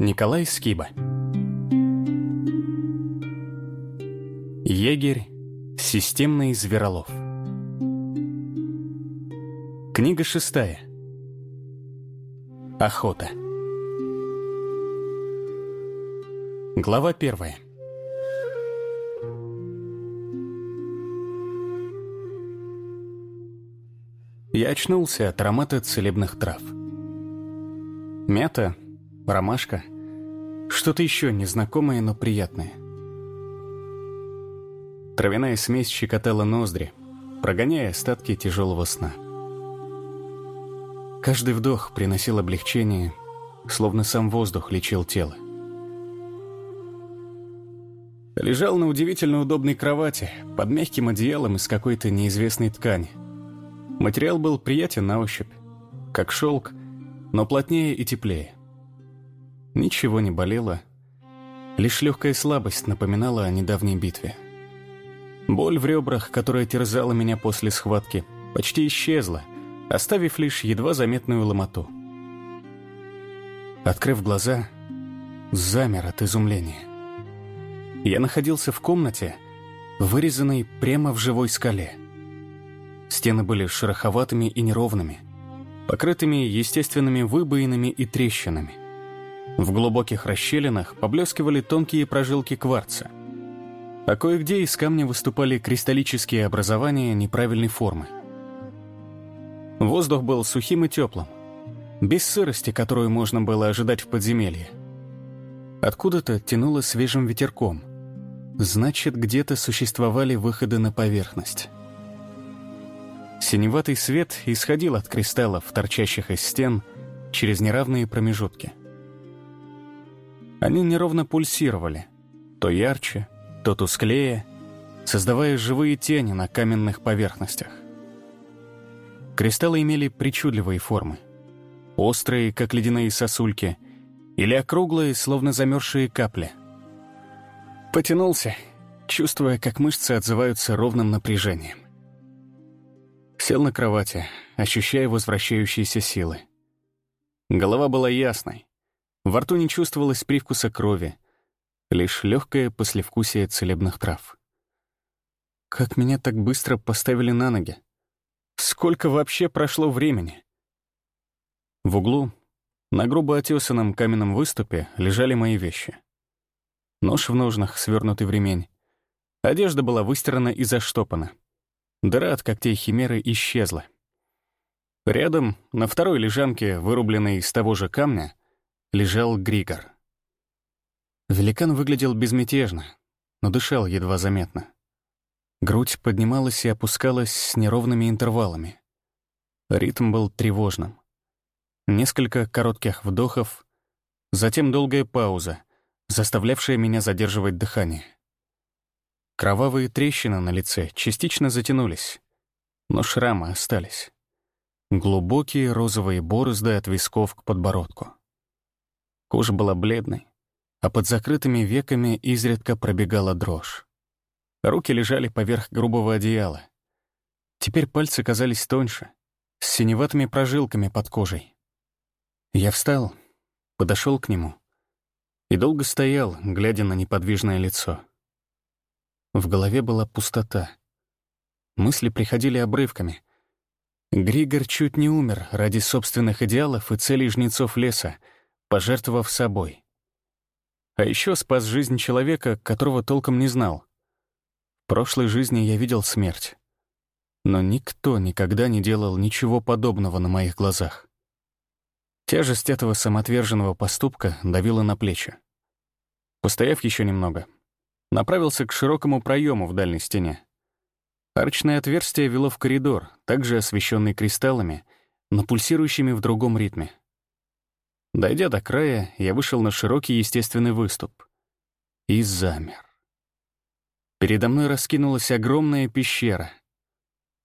Николай Скиба. Егерь Системный Зверолов. Книга шестая. Охота. Глава первая. Я очнулся от аромата целебных трав. Мята, ромашка, что-то еще незнакомое, но приятное. Травяная смесь щекотала ноздри, прогоняя остатки тяжелого сна. Каждый вдох приносил облегчение, словно сам воздух лечил тело. Лежал на удивительно удобной кровати, под мягким одеялом из какой-то неизвестной ткани. Материал был приятен на ощупь, как шелк, но плотнее и теплее. Ничего не болело, лишь легкая слабость напоминала о недавней битве. Боль в ребрах, которая терзала меня после схватки, почти исчезла, оставив лишь едва заметную ломоту. Открыв глаза, замер от изумления. Я находился в комнате, вырезанной прямо в живой скале. Стены были шероховатыми и неровными, покрытыми естественными выбоинами и трещинами. В глубоких расщелинах поблескивали тонкие прожилки кварца. А кое-где из камня выступали кристаллические образования неправильной формы. Воздух был сухим и теплым, без сырости, которую можно было ожидать в подземелье. Откуда-то тянуло свежим ветерком. Значит, где-то существовали выходы на поверхность. Синеватый свет исходил от кристаллов, торчащих из стен, через неравные промежутки. Они неровно пульсировали, то ярче, то тусклее, создавая живые тени на каменных поверхностях. Кристаллы имели причудливые формы. Острые, как ледяные сосульки, или округлые, словно замерзшие капли. Потянулся, чувствуя, как мышцы отзываются ровным напряжением. Сел на кровати, ощущая возвращающиеся силы. Голова была ясной. Во рту не чувствовалось привкуса крови, лишь легкое послевкусие целебных трав. Как меня так быстро поставили на ноги? Сколько вообще прошло времени? В углу, на грубо отесанном каменном выступе, лежали мои вещи. Нож в ножнах, свернутый в ремень. Одежда была выстирана и заштопана. Дыра от когтей химеры исчезла. Рядом, на второй лежанке, вырубленной из того же камня, лежал Григор. Великан выглядел безмятежно, но дышал едва заметно. Грудь поднималась и опускалась с неровными интервалами. Ритм был тревожным. Несколько коротких вдохов, затем долгая пауза, заставлявшая меня задерживать дыхание. Кровавые трещины на лице частично затянулись, но шрамы остались. Глубокие розовые борозды от висков к подбородку. Кожа была бледной, а под закрытыми веками изредка пробегала дрожь. Руки лежали поверх грубого одеяла. Теперь пальцы казались тоньше, с синеватыми прожилками под кожей. Я встал, подошел к нему и долго стоял, глядя на неподвижное лицо. В голове была пустота. Мысли приходили обрывками. Григор чуть не умер ради собственных идеалов и целей жнецов леса, пожертвовав собой. А еще спас жизнь человека, которого толком не знал. В прошлой жизни я видел смерть. Но никто никогда не делал ничего подобного на моих глазах. Тяжесть этого самоотверженного поступка давила на плечи. Постояв еще немного, направился к широкому проему в дальней стене. Арочное отверстие вело в коридор, также освещенный кристаллами, но пульсирующими в другом ритме. Дойдя до края, я вышел на широкий естественный выступ. И замер. Передо мной раскинулась огромная пещера.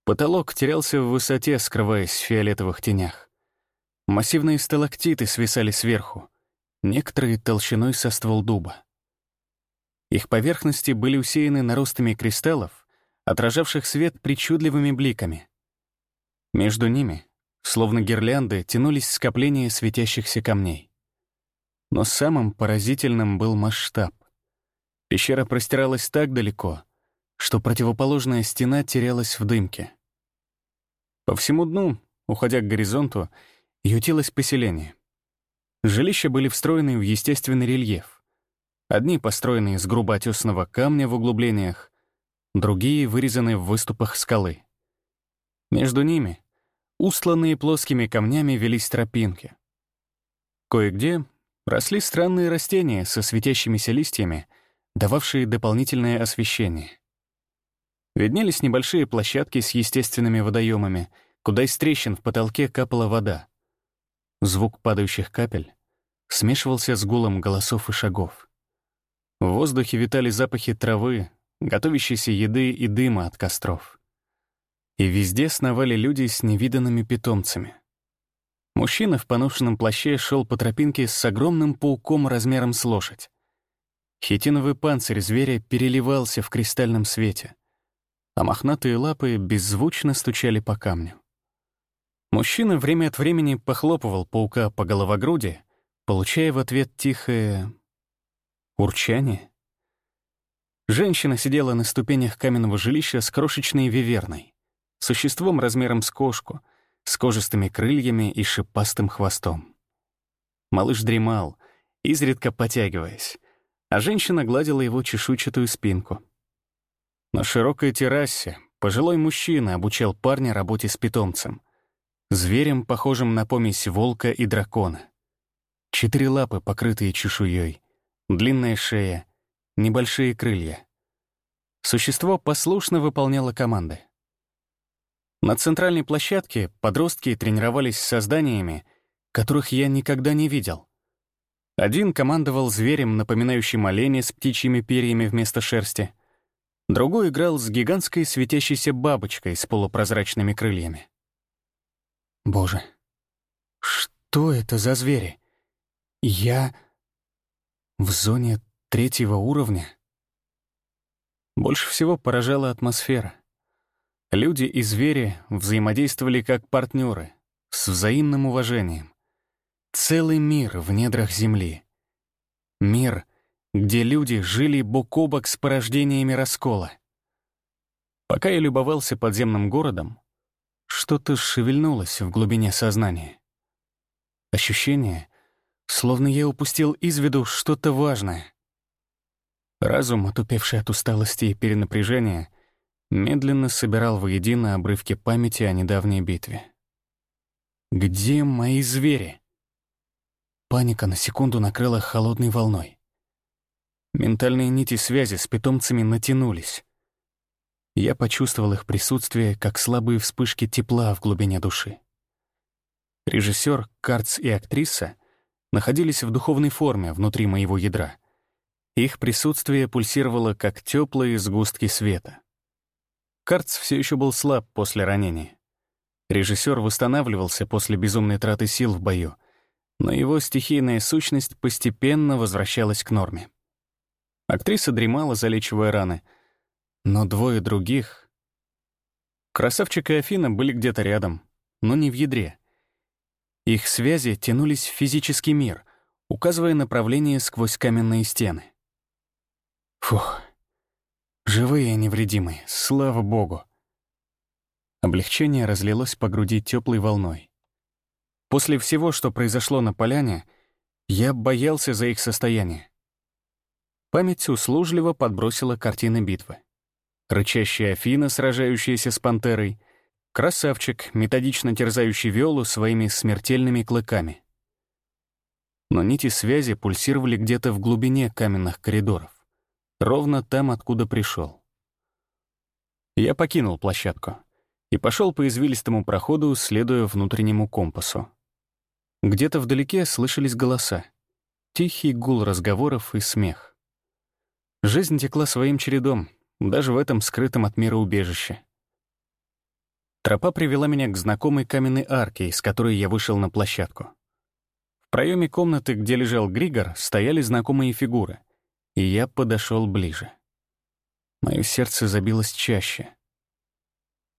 Потолок терялся в высоте, скрываясь в фиолетовых тенях. Массивные сталактиты свисали сверху, некоторые толщиной со ствол дуба. Их поверхности были усеяны наростами кристаллов, отражавших свет причудливыми бликами. Между ними, словно гирлянды, тянулись скопления светящихся камней. Но самым поразительным был масштаб. Пещера простиралась так далеко, что противоположная стена терялась в дымке. По всему дну, уходя к горизонту, ютилось поселение. Жилища были встроены в естественный рельеф. Одни построены из грубо камня в углублениях, другие вырезаны в выступах скалы. Между ними, устланные плоскими камнями, велись тропинки. Кое-где росли странные растения со светящимися листьями, дававшие дополнительное освещение. Виднелись небольшие площадки с естественными водоемами, куда из трещин в потолке капала вода. Звук падающих капель смешивался с гулом голосов и шагов. В воздухе витали запахи травы, готовящейся еды и дыма от костров. И везде сновали люди с невиданными питомцами. Мужчина в поношенном плаще шел по тропинке с огромным пауком размером с лошадь. Хитиновый панцирь зверя переливался в кристальном свете, а мохнатые лапы беззвучно стучали по камню. Мужчина время от времени похлопывал паука по головогруди, получая в ответ тихое урчание. Женщина сидела на ступенях каменного жилища с крошечной виверной, существом размером с кошку, с кожистыми крыльями и шипастым хвостом. Малыш дремал, изредка потягиваясь, а женщина гладила его чешуйчатую спинку. На широкой террасе пожилой мужчина обучал парня работе с питомцем, зверем, похожим на помесь волка и дракона. Четыре лапы, покрытые чешуей, длинная шея, небольшие крылья. Существо послушно выполняло команды. На центральной площадке подростки тренировались с созданиями, которых я никогда не видел. Один командовал зверем, напоминающим оленя с птичьими перьями вместо шерсти. Другой играл с гигантской светящейся бабочкой с полупрозрачными крыльями. Боже, что это за звери? Я в зоне третьего уровня? Больше всего поражала атмосфера. Люди и звери взаимодействовали как партнеры, с взаимным уважением. Целый мир в недрах Земли. Мир, где люди жили бок о бок с порождениями раскола. Пока я любовался подземным городом, что-то шевельнулось в глубине сознания. Ощущение, словно я упустил из виду что-то важное. Разум, отупевший от усталости и перенапряжения, медленно собирал воедино обрывки памяти о недавней битве. «Где мои звери?» Паника на секунду накрыла холодной волной. Ментальные нити связи с питомцами натянулись. Я почувствовал их присутствие, как слабые вспышки тепла в глубине души. Режиссер, Карц и актриса находились в духовной форме внутри моего ядра. Их присутствие пульсировало, как теплые сгустки света. Карц все еще был слаб после ранения. Режиссер восстанавливался после безумной траты сил в бою, но его стихийная сущность постепенно возвращалась к норме. Актриса дремала, залечивая раны, но двое других... Красавчик и Афина были где-то рядом, но не в ядре. Их связи тянулись в физический мир, указывая направление сквозь каменные стены. Фух. Живые и невредимые, слава богу. Облегчение разлилось по груди теплой волной. После всего, что произошло на поляне, я боялся за их состояние. Память услужливо подбросила картины битвы. Рычащая Афина, сражающаяся с пантерой, красавчик, методично терзающий Виолу своими смертельными клыками. Но нити связи пульсировали где-то в глубине каменных коридоров. Ровно там, откуда пришел. Я покинул площадку и пошел по извилистому проходу, следуя внутреннему компасу. Где-то вдалеке слышались голоса. Тихий гул разговоров и смех. Жизнь текла своим чередом, даже в этом скрытом от мира убежище. Тропа привела меня к знакомой каменной арке, из которой я вышел на площадку. В проеме комнаты, где лежал Григор, стояли знакомые фигуры — и я подошел ближе. Мое сердце забилось чаще.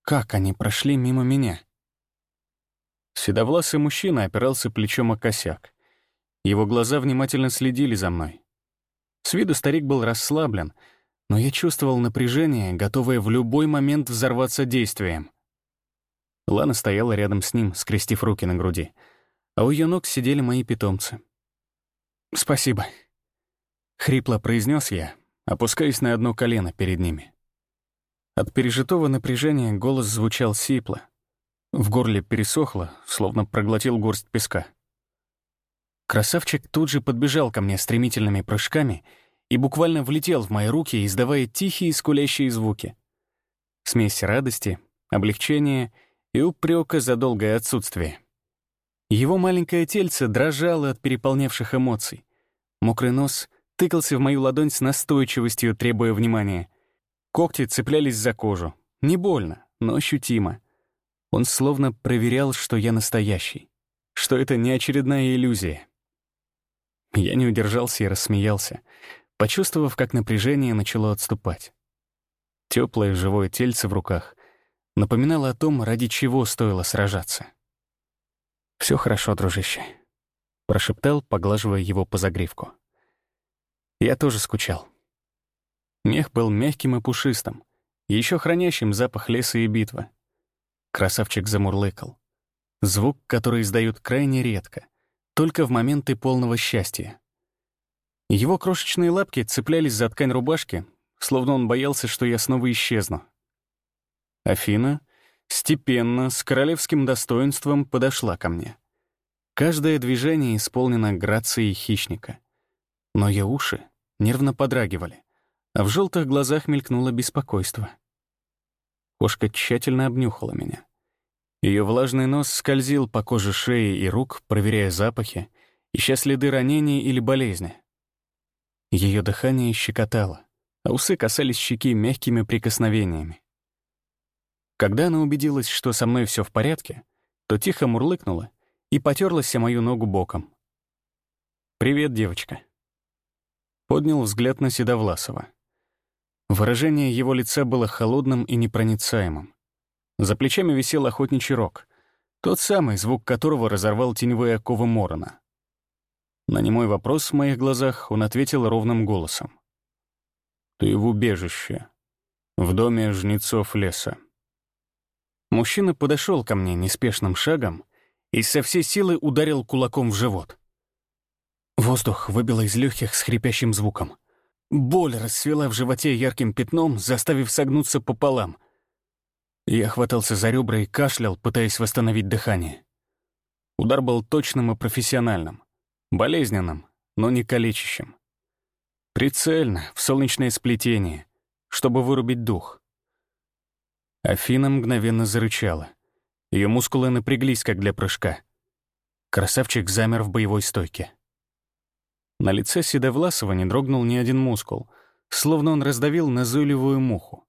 Как они прошли мимо меня? Седовласый мужчина опирался плечом о косяк. Его глаза внимательно следили за мной. С виду старик был расслаблен, но я чувствовал напряжение, готовое в любой момент взорваться действием. Лана стояла рядом с ним, скрестив руки на груди, а у ее ног сидели мои питомцы. «Спасибо», — хрипло произнес я, опускаясь на одно колено перед ними. От пережитого напряжения голос звучал сипло. В горле пересохло, словно проглотил горсть песка. Красавчик тут же подбежал ко мне стремительными прыжками и буквально влетел в мои руки, издавая тихие скулящие звуки. Смесь радости, облегчения и упрека за долгое отсутствие. Его маленькое тельце дрожало от переполнявших эмоций. Мокрый нос тыкался в мою ладонь с настойчивостью, требуя внимания. Когти цеплялись за кожу. Не больно, но ощутимо. Он словно проверял, что я настоящий, что это не очередная иллюзия. Я не удержался и рассмеялся, почувствовав, как напряжение начало отступать. Теплое живое тельце в руках напоминало о том, ради чего стоило сражаться. Все хорошо, дружище», — прошептал, поглаживая его по загривку. Я тоже скучал. Мех был мягким и пушистым, еще хранящим запах леса и битвы. Красавчик замурлыкал. Звук, который издают крайне редко, только в моменты полного счастья. Его крошечные лапки цеплялись за ткань рубашки, словно он боялся, что я снова исчезну. Афина степенно, с королевским достоинством подошла ко мне. Каждое движение исполнено грацией хищника. Но ее уши нервно подрагивали, а в желтых глазах мелькнуло беспокойство. Кошка тщательно обнюхала меня. Ее влажный нос скользил по коже шеи и рук, проверяя запахи, ища следы ранений или болезни. Ее дыхание щекотало, а усы касались щеки мягкими прикосновениями. Когда она убедилась, что со мной все в порядке, то тихо мурлыкнула и потерлась о мою ногу боком. «Привет, девочка». Поднял взгляд на Седовласова. Выражение его лица было холодным и непроницаемым. За плечами висел охотничий рог, тот самый, звук которого разорвал теневые оковы Морона. На немой вопрос в моих глазах он ответил ровным голосом. «Ты в убежище, в доме жнецов леса». Мужчина подошел ко мне неспешным шагом и со всей силы ударил кулаком в живот. Воздух выбило из легких с хрипящим звуком. Боль расцвела в животе ярким пятном, заставив согнуться пополам. Я хватался за ребра и кашлял, пытаясь восстановить дыхание. Удар был точным и профессиональным. Болезненным, но не калечащим. Прицельно, в солнечное сплетение, чтобы вырубить дух. Афина мгновенно зарычала. Ее мускулы напряглись, как для прыжка. Красавчик замер в боевой стойке. На лице Седовласова не дрогнул ни один мускул, словно он раздавил назойливую муху.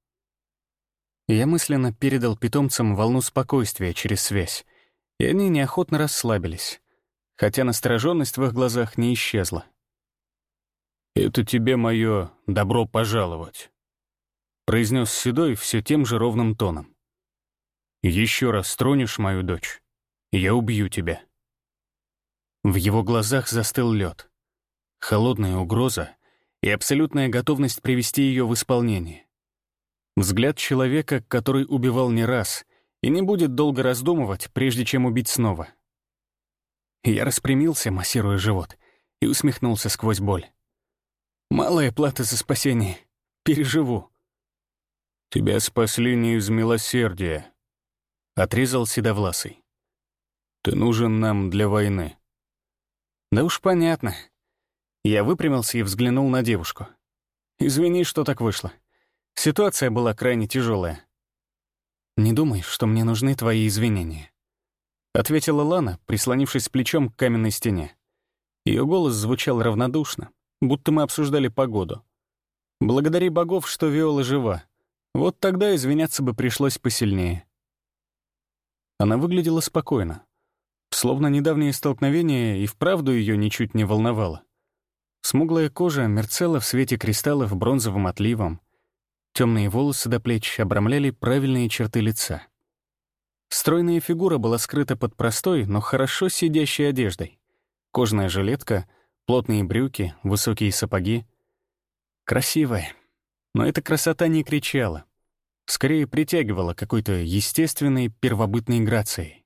Я мысленно передал питомцам волну спокойствия через связь, и они неохотно расслабились, хотя настороженность в их глазах не исчезла. «Это тебе мое добро пожаловать», — произнес Седой все тем же ровным тоном. «Еще раз тронешь мою дочь, я убью тебя». В его глазах застыл лед, холодная угроза и абсолютная готовность привести ее в исполнение. Взгляд человека, который убивал не раз и не будет долго раздумывать, прежде чем убить снова. Я распрямился, массируя живот, и усмехнулся сквозь боль. «Малая плата за спасение. Переживу». «Тебя спасли не из милосердия», — отрезал Седовласый. «Ты нужен нам для войны». «Да уж понятно». Я выпрямился и взглянул на девушку. «Извини, что так вышло». Ситуация была крайне тяжелая. «Не думай, что мне нужны твои извинения», — ответила Лана, прислонившись плечом к каменной стене. Ее голос звучал равнодушно, будто мы обсуждали погоду. «Благодари богов, что Виола жива. Вот тогда извиняться бы пришлось посильнее». Она выглядела спокойно, словно недавнее столкновение и вправду ее ничуть не волновало. Смуглая кожа мерцала в свете кристаллов бронзовым отливом, Темные волосы до плеч обрамляли правильные черты лица. Стройная фигура была скрыта под простой, но хорошо сидящей одеждой. кожаная жилетка, плотные брюки, высокие сапоги. Красивая. Но эта красота не кричала. Скорее притягивала какой-то естественной первобытной грацией.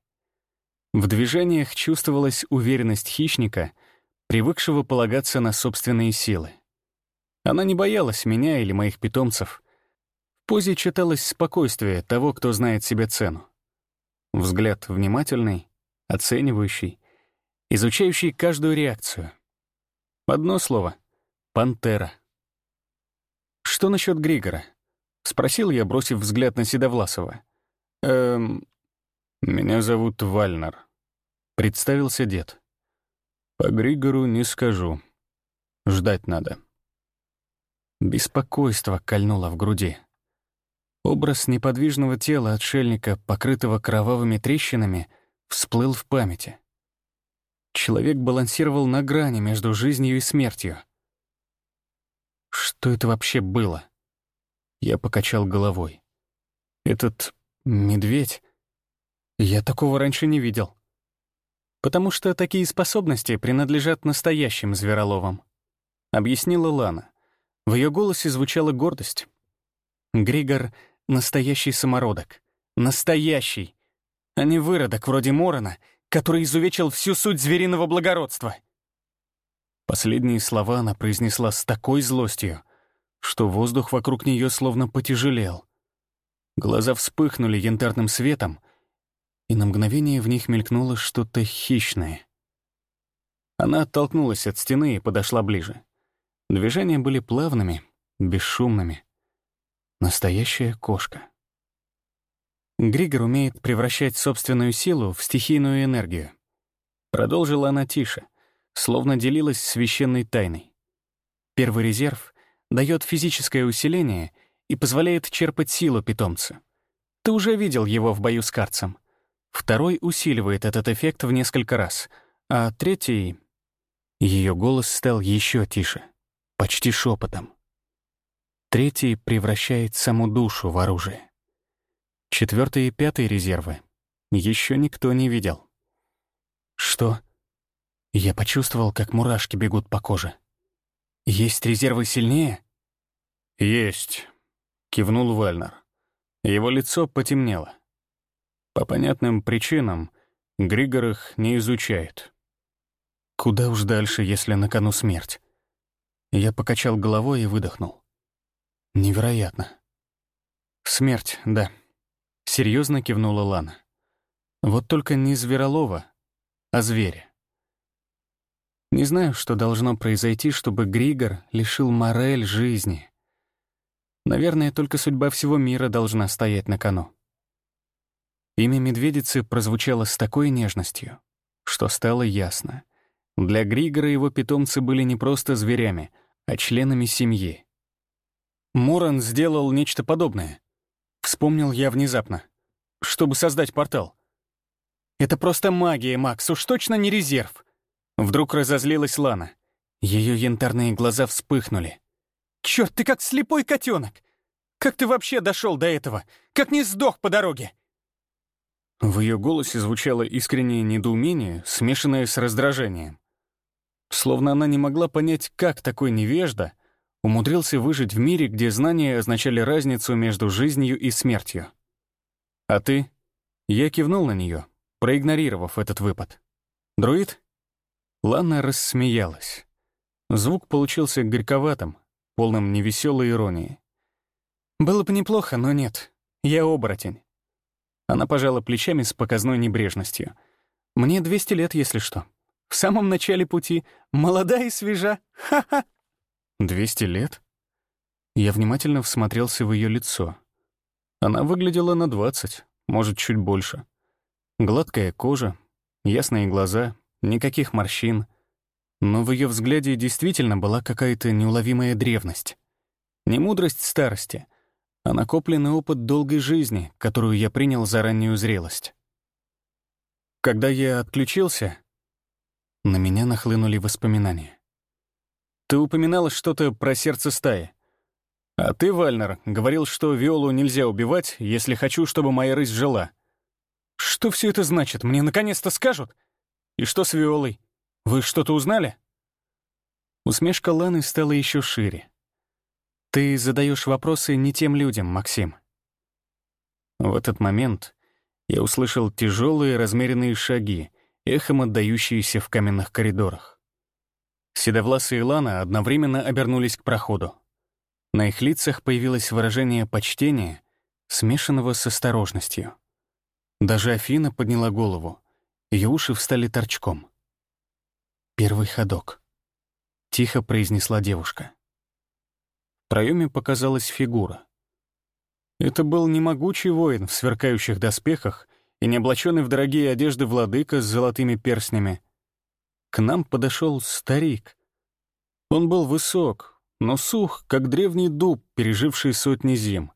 В движениях чувствовалась уверенность хищника, привыкшего полагаться на собственные силы. Она не боялась меня или моих питомцев. В позе читалось спокойствие того, кто знает себе цену. Взгляд внимательный, оценивающий, изучающий каждую реакцию. Одно слово — пантера. «Что насчет Григора?» — спросил я, бросив взгляд на Седовласова. «Эм... Меня зовут Вальнер», — представился дед. «По Григору не скажу. Ждать надо». Беспокойство кольнуло в груди. Образ неподвижного тела отшельника, покрытого кровавыми трещинами, всплыл в памяти. Человек балансировал на грани между жизнью и смертью. Что это вообще было? Я покачал головой. Этот медведь... Я такого раньше не видел. Потому что такие способности принадлежат настоящим звероловам. Объяснила Лана. В ее голосе звучала гордость. Григор — настоящий самородок. Настоящий. А не выродок вроде Морона, который изувечил всю суть звериного благородства. Последние слова она произнесла с такой злостью, что воздух вокруг нее словно потяжелел. Глаза вспыхнули янтарным светом, и на мгновение в них мелькнуло что-то хищное. Она оттолкнулась от стены и подошла ближе. Движения были плавными, бесшумными. Настоящая кошка. Григор умеет превращать собственную силу в стихийную энергию. Продолжила она тише, словно делилась священной тайной. Первый резерв дает физическое усиление и позволяет черпать силу питомца. Ты уже видел его в бою с карцем. Второй усиливает этот эффект в несколько раз, а третий... Ее голос стал еще тише, почти шепотом. Третий превращает саму душу в оружие. Четвертый и пятый резервы еще никто не видел. Что? Я почувствовал, как мурашки бегут по коже. Есть резервы сильнее? Есть, кивнул Вальнер. Его лицо потемнело. По понятным причинам Григор их не изучает. Куда уж дальше, если на кону смерть? Я покачал головой и выдохнул. Невероятно. Смерть, да. Серьезно кивнула Лана. Вот только не зверолова, а зверя. Не знаю, что должно произойти, чтобы Григор лишил Морель жизни. Наверное, только судьба всего мира должна стоять на кону. Имя медведицы прозвучало с такой нежностью, что стало ясно. Для Григора его питомцы были не просто зверями, а членами семьи. Моран сделал нечто подобное. Вспомнил я внезапно. Чтобы создать портал. Это просто магия, Макс, уж точно не резерв. Вдруг разозлилась Лана. Ее янтарные глаза вспыхнули. Черт, ты как слепой котенок! Как ты вообще дошел до этого? Как не сдох по дороге? В ее голосе звучало искреннее недоумение, смешанное с раздражением. Словно она не могла понять, как такой невежда умудрился выжить в мире, где знания означали разницу между жизнью и смертью. «А ты?» Я кивнул на нее, проигнорировав этот выпад. «Друид?» Лана рассмеялась. Звук получился горьковатым, полным невеселой иронии. «Было бы неплохо, но нет. Я оборотень». Она пожала плечами с показной небрежностью. «Мне 200 лет, если что. В самом начале пути. Молода и свежа. Ха-ха!» «Двести лет?» Я внимательно всмотрелся в ее лицо. Она выглядела на двадцать, может, чуть больше. Гладкая кожа, ясные глаза, никаких морщин. Но в ее взгляде действительно была какая-то неуловимая древность. Не мудрость старости, а накопленный опыт долгой жизни, которую я принял за раннюю зрелость. Когда я отключился, на меня нахлынули воспоминания. Ты упоминала что-то про сердце стаи. А ты, Вальнер, говорил, что Виолу нельзя убивать, если хочу, чтобы моя рысь жила. Что все это значит? Мне наконец-то скажут? И что с Виолой? Вы что-то узнали?» Усмешка Ланы стала еще шире. «Ты задаешь вопросы не тем людям, Максим». В этот момент я услышал тяжелые размеренные шаги, эхом отдающиеся в каменных коридорах. Седовласые и Лана одновременно обернулись к проходу. На их лицах появилось выражение почтения, смешанного с осторожностью. Даже Афина подняла голову, ее уши встали торчком. «Первый ходок», — тихо произнесла девушка. Проеме показалась фигура. Это был не могучий воин в сверкающих доспехах и не облаченный в дорогие одежды владыка с золотыми перстнями. К нам подошел старик. Он был высок, но сух, как древний дуб, переживший сотни зим.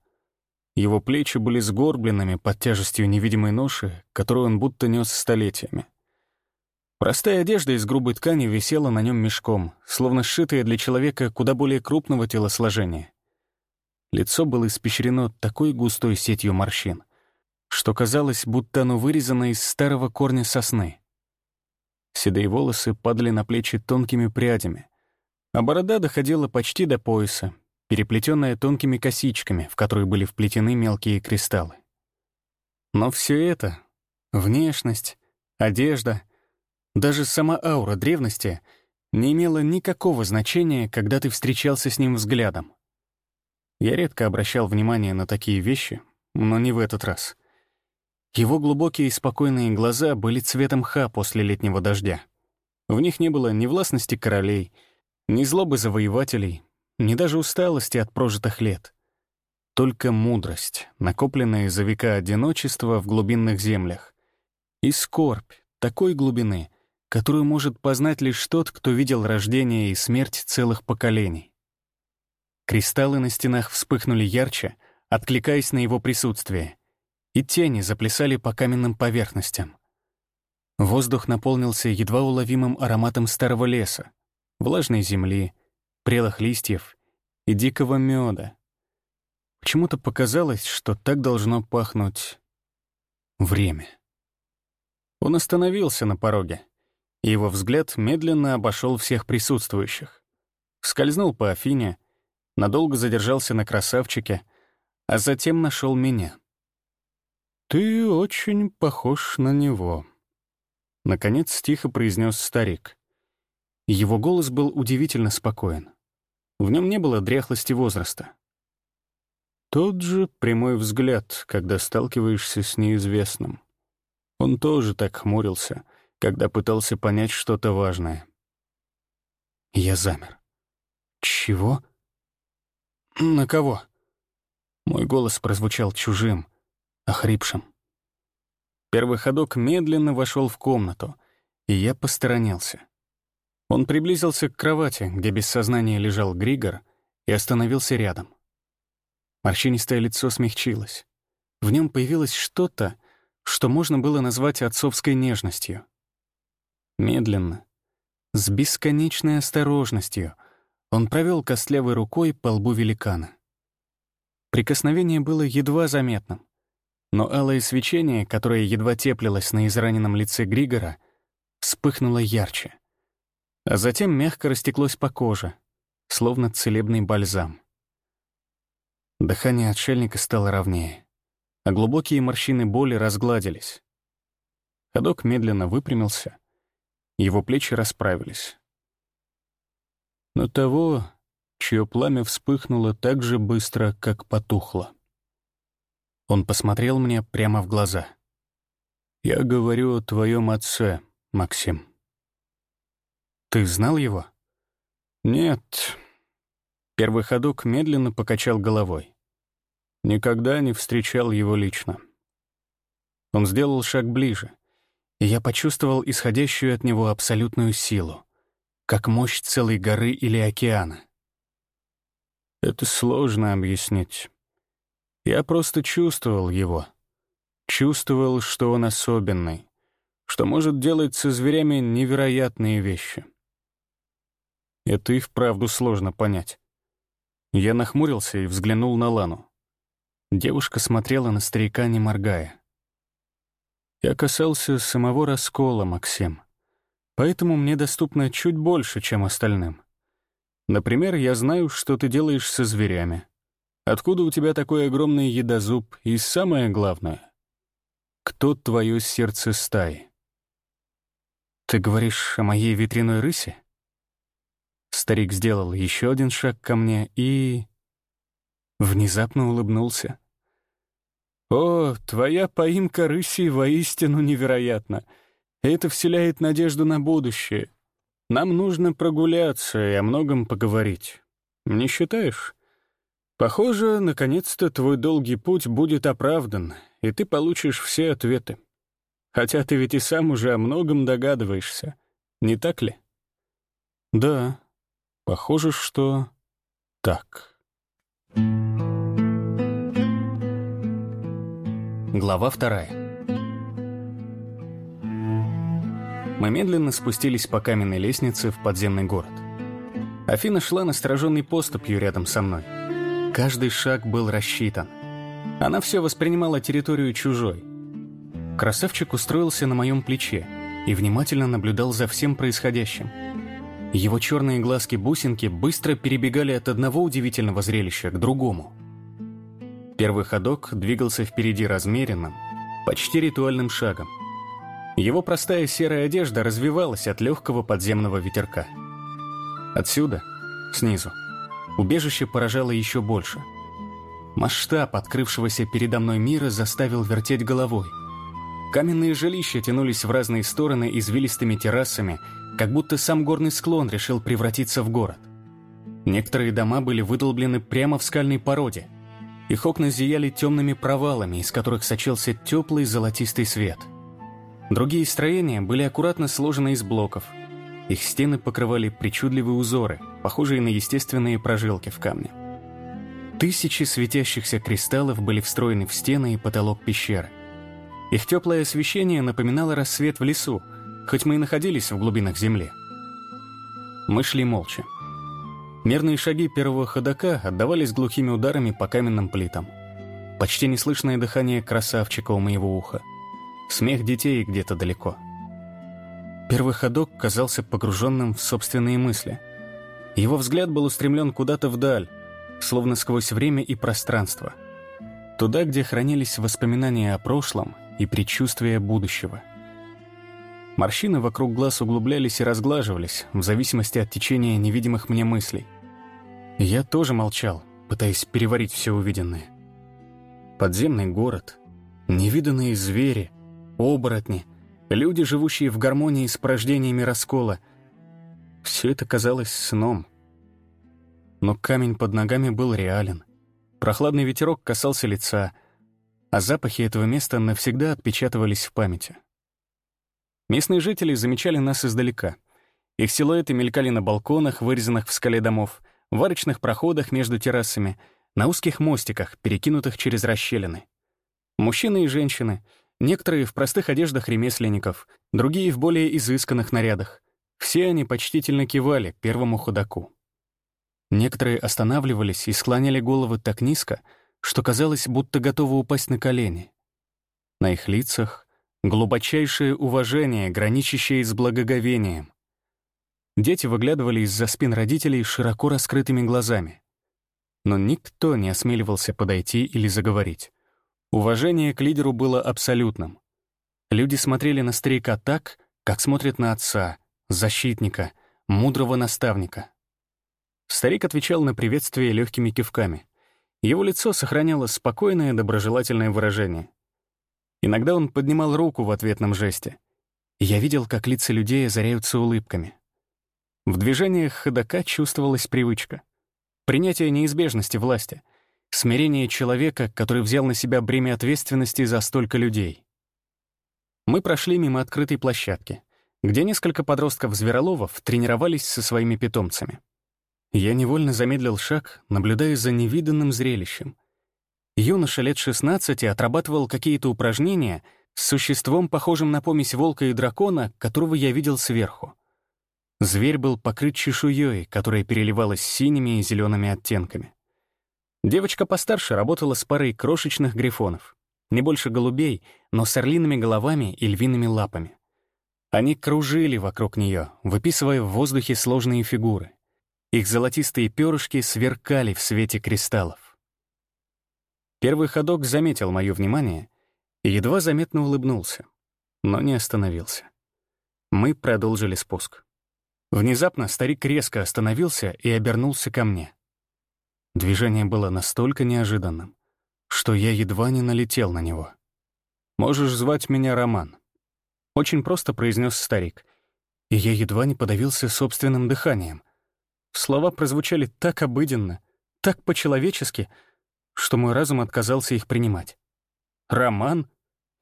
Его плечи были сгорбленными под тяжестью невидимой ноши, которую он будто нес столетиями. Простая одежда из грубой ткани висела на нем мешком, словно сшитая для человека куда более крупного телосложения. Лицо было испещрено такой густой сетью морщин, что казалось, будто оно вырезано из старого корня сосны. Седые волосы падали на плечи тонкими прядями, а борода доходила почти до пояса, переплетенная тонкими косичками, в которые были вплетены мелкие кристаллы. Но все это — внешность, одежда — даже сама аура древности не имела никакого значения, когда ты встречался с ним взглядом. Я редко обращал внимание на такие вещи, но не в этот раз. Его глубокие и спокойные глаза были цветом ха после летнего дождя. В них не было ни властности королей, ни злобы завоевателей, ни даже усталости от прожитых лет. Только мудрость, накопленная за века одиночества в глубинных землях. И скорбь такой глубины, которую может познать лишь тот, кто видел рождение и смерть целых поколений. Кристаллы на стенах вспыхнули ярче, откликаясь на его присутствие, и тени заплясали по каменным поверхностям. Воздух наполнился едва уловимым ароматом старого леса, влажной земли, прелых листьев и дикого меда. Почему-то показалось, что так должно пахнуть время. Он остановился на пороге его взгляд медленно обошел всех присутствующих. Скользнул по Афине, надолго задержался на красавчике, а затем нашел меня. «Ты очень похож на него», — наконец тихо произнес старик. Его голос был удивительно спокоен. В нем не было дряхлости возраста. Тот же прямой взгляд, когда сталкиваешься с неизвестным. Он тоже так хмурился, когда пытался понять что-то важное. Я замер. «Чего? На кого?» Мой голос прозвучал чужим, охрипшим. Первый ходок медленно вошел в комнату, и я посторонился. Он приблизился к кровати, где без сознания лежал Григор, и остановился рядом. Морщинистое лицо смягчилось. В нем появилось что-то, что можно было назвать отцовской нежностью. Медленно, с бесконечной осторожностью, он провел костлявой рукой по лбу великана. Прикосновение было едва заметным, но алое свечение, которое едва теплилось на израненном лице Григора, вспыхнуло ярче, а затем мягко растеклось по коже, словно целебный бальзам. Дыхание отшельника стало ровнее, а глубокие морщины боли разгладились. Ходок медленно выпрямился, его плечи расправились. Но того, чье пламя вспыхнуло так же быстро, как потухло. Он посмотрел мне прямо в глаза. «Я говорю о твоем отце, Максим». «Ты знал его?» «Нет». Первый ходок медленно покачал головой. Никогда не встречал его лично. Он сделал шаг ближе, и я почувствовал исходящую от него абсолютную силу, как мощь целой горы или океана. Это сложно объяснить. Я просто чувствовал его. Чувствовал, что он особенный, что может делать со зверями невероятные вещи. Это и вправду сложно понять. Я нахмурился и взглянул на Лану. Девушка смотрела на старика, не моргая. Я касался самого раскола, Максим. Поэтому мне доступно чуть больше, чем остальным. Например, я знаю, что ты делаешь со зверями. Откуда у тебя такой огромный едозуб? И самое главное, кто твое сердце стаи? Ты говоришь о моей ветряной рысе? Старик сделал еще один шаг ко мне и... Внезапно улыбнулся. «О, твоя поимка рыси воистину невероятна. Это вселяет надежду на будущее. Нам нужно прогуляться и о многом поговорить. Не считаешь? Похоже, наконец-то твой долгий путь будет оправдан, и ты получишь все ответы. Хотя ты ведь и сам уже о многом догадываешься, не так ли? Да, похоже, что так. Глава вторая. Мы медленно спустились по каменной лестнице в подземный город. Афина шла настороженной поступью рядом со мной. Каждый шаг был рассчитан. Она все воспринимала территорию чужой. Красавчик устроился на моем плече и внимательно наблюдал за всем происходящим. Его черные глазки-бусинки быстро перебегали от одного удивительного зрелища к другому. Первый ходок двигался впереди размеренным, почти ритуальным шагом — его простая серая одежда развивалась от легкого подземного ветерка. Отсюда, снизу, убежище поражало еще больше. Масштаб открывшегося передо мной мира заставил вертеть головой. Каменные жилища тянулись в разные стороны извилистыми террасами, как будто сам горный склон решил превратиться в город. Некоторые дома были выдолблены прямо в скальной породе. Их окна зияли темными провалами, из которых сочился теплый золотистый свет – Другие строения были аккуратно сложены из блоков. Их стены покрывали причудливые узоры, похожие на естественные прожилки в камне. Тысячи светящихся кристаллов были встроены в стены и потолок пещеры. Их теплое освещение напоминало рассвет в лесу, хоть мы и находились в глубинах земли. Мы шли молча. Мерные шаги первого ходока отдавались глухими ударами по каменным плитам. Почти неслышное дыхание красавчика у моего уха — смех детей где-то далеко. Первый ходок казался погруженным в собственные мысли. Его взгляд был устремлен куда-то вдаль, словно сквозь время и пространство. Туда, где хранились воспоминания о прошлом и предчувствия будущего. Морщины вокруг глаз углублялись и разглаживались, в зависимости от течения невидимых мне мыслей. Я тоже молчал, пытаясь переварить все увиденное. Подземный город, невиданные звери — оборотни, люди, живущие в гармонии с порождениями раскола. Все это казалось сном. Но камень под ногами был реален. Прохладный ветерок касался лица, а запахи этого места навсегда отпечатывались в памяти. Местные жители замечали нас издалека. Их силуэты мелькали на балконах, вырезанных в скале домов, в арочных проходах между террасами, на узких мостиках, перекинутых через расщелины. Мужчины и женщины — Некоторые в простых одеждах ремесленников, другие в более изысканных нарядах. Все они почтительно кивали первому худаку. Некоторые останавливались и склоняли головы так низко, что казалось, будто готовы упасть на колени. На их лицах глубочайшее уважение, граничащее с благоговением. Дети выглядывали из-за спин родителей широко раскрытыми глазами. Но никто не осмеливался подойти или заговорить. Уважение к лидеру было абсолютным. Люди смотрели на старика так, как смотрят на отца, защитника, мудрого наставника. Старик отвечал на приветствие легкими кивками. Его лицо сохраняло спокойное, доброжелательное выражение. Иногда он поднимал руку в ответном жесте. я видел, как лица людей озаряются улыбками. В движениях ходока чувствовалась привычка. Принятие неизбежности власти — Смирение человека, который взял на себя бремя ответственности за столько людей. Мы прошли мимо открытой площадки, где несколько подростков-звероловов тренировались со своими питомцами. Я невольно замедлил шаг, наблюдая за невиданным зрелищем. Юноша лет 16 отрабатывал какие-то упражнения с существом, похожим на помесь волка и дракона, которого я видел сверху. Зверь был покрыт чешуей, которая переливалась синими и зелеными оттенками. Девочка постарше работала с парой крошечных грифонов. Не больше голубей, но с орлиными головами и львиными лапами. Они кружили вокруг нее, выписывая в воздухе сложные фигуры. Их золотистые перышки сверкали в свете кристаллов. Первый ходок заметил мое внимание и едва заметно улыбнулся, но не остановился. Мы продолжили спуск. Внезапно старик резко остановился и обернулся ко мне. Движение было настолько неожиданным, что я едва не налетел на него. «Можешь звать меня Роман», — очень просто произнес старик, и я едва не подавился собственным дыханием. Слова прозвучали так обыденно, так по-человечески, что мой разум отказался их принимать. «Роман?